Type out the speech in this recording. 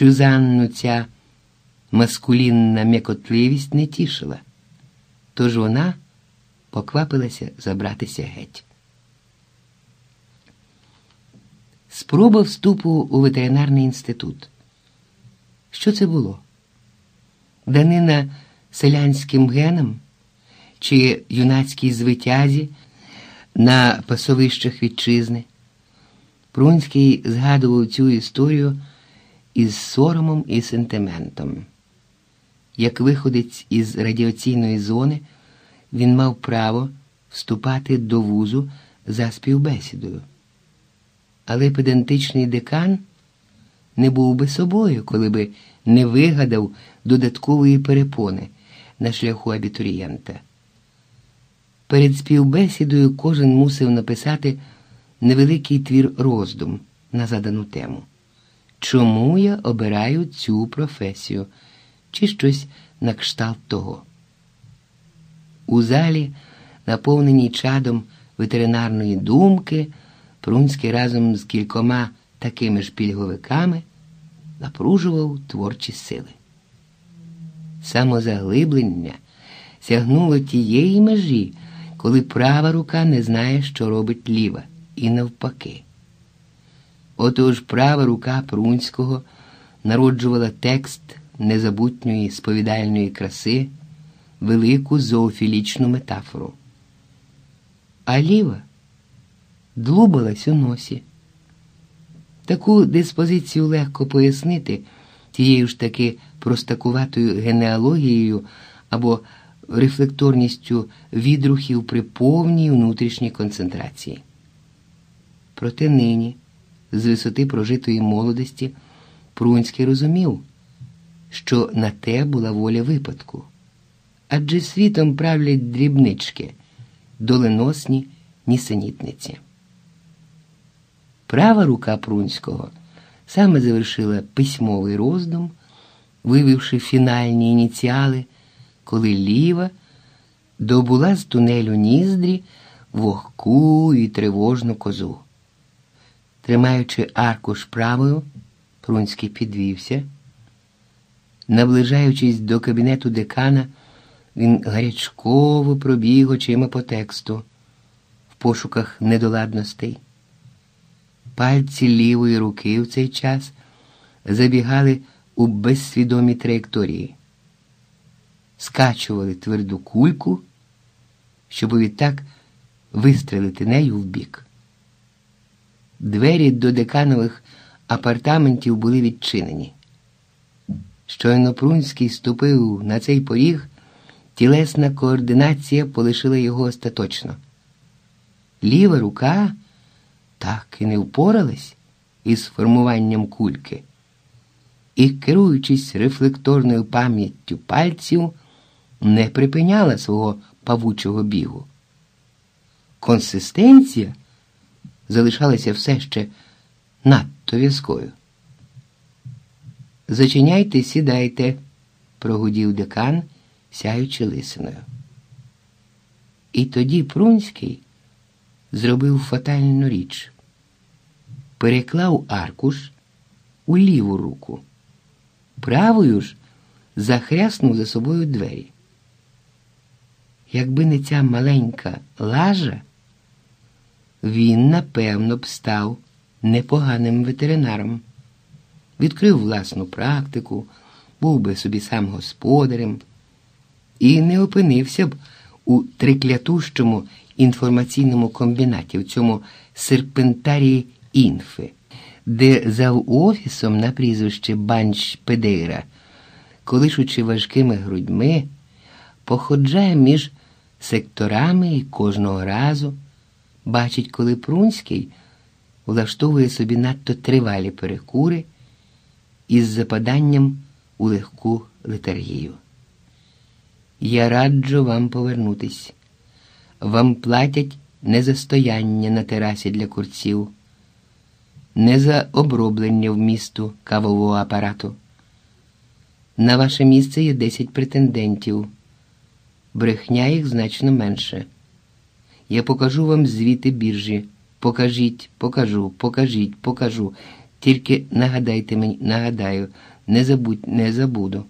Сюзанну ця маскулінна м'якотливість не тішила, тож вона поквапилася забратися геть. Спроба вступу у ветеринарний інститут. Що це було? Данина селянським генам чи юнацькій звитязі на пасовищах вітчизни? Прунський згадував цю історію із соромом і сентиментом. Як виходець із радіаційної зони, він мав право вступати до вузу за співбесідою. Але педантичний декан не був би собою, коли би не вигадав додаткової перепони на шляху абітурієнта. Перед співбесідою кожен мусив написати невеликий твір роздум на задану тему. Чому я обираю цю професію? Чи щось на кшталт того? У залі, наповненій чадом ветеринарної думки, Прунський разом з кількома такими ж пільговиками напружував творчі сили. Самозаглиблення сягнуло тієї межі, коли права рука не знає, що робить ліва, і навпаки. Отож права рука Прунського народжувала текст незабутньої сповідальної краси, велику зоофілічну метафору. А ліва длубалась у носі. Таку диспозицію легко пояснити тією ж таки простакуватою генеалогією або рефлекторністю відрухів при повній внутрішній концентрації. Проте нині, з висоти прожитої молодості, Прунський розумів, що на те була воля випадку, адже світом правлять дрібнички, доленосні нісенітниці. Права рука Прунського саме завершила письмовий роздум, вивівши фінальні ініціали, коли ліва добула з тунелю ніздрі вогку і тривожну козу. Тримаючи аркуш правою, Прунський підвівся. Наближаючись до кабінету декана, він гарячково пробіг очима по тексту в пошуках недоладностей. Пальці лівої руки в цей час забігали у безсвідомі траєкторії, скачували тверду кульку, щоб відтак вистрелити нею в бік. Двері до деканових апартаментів були відчинені. Щойно Прунський ступив на цей поріг, тілесна координація полишила його остаточно. Ліва рука так і не впоралась із формуванням кульки, і, керуючись рефлекторною пам'яттю пальців, не припиняла свого павучого бігу. Консистенція залишалася все ще надто в'язкою. Зачиняйте, сідайте, прогудів декан, сяючи лисиною. І тоді Прунський зробив фатальну річ, переклав аркуш у ліву руку, правою ж захряснув за собою двері. Якби не ця маленька лажа, він, напевно, б став непоганим ветеринаром, відкрив власну практику, був би собі сам господарем і не опинився б у триклятущому інформаційному комбінаті, в цьому серпентарії інфи, де за офісом на прізвище Банч Педейра, колишучи важкими грудьми, походжає між секторами і кожного разу бачить, коли Прунський влаштовує собі надто тривалі перекури із западанням у легку летаргію. Я раджу вам повернутись. Вам платять не за стояння на терасі для курців, не за оброблення в місту кавового апарату. На ваше місце є 10 претендентів. Брехня їх значно менше. Я покажу вам звіти біржі. Покажіть, покажу, покажіть, покажу. Тільки нагадайте мені, нагадаю, не забудь, не забуду.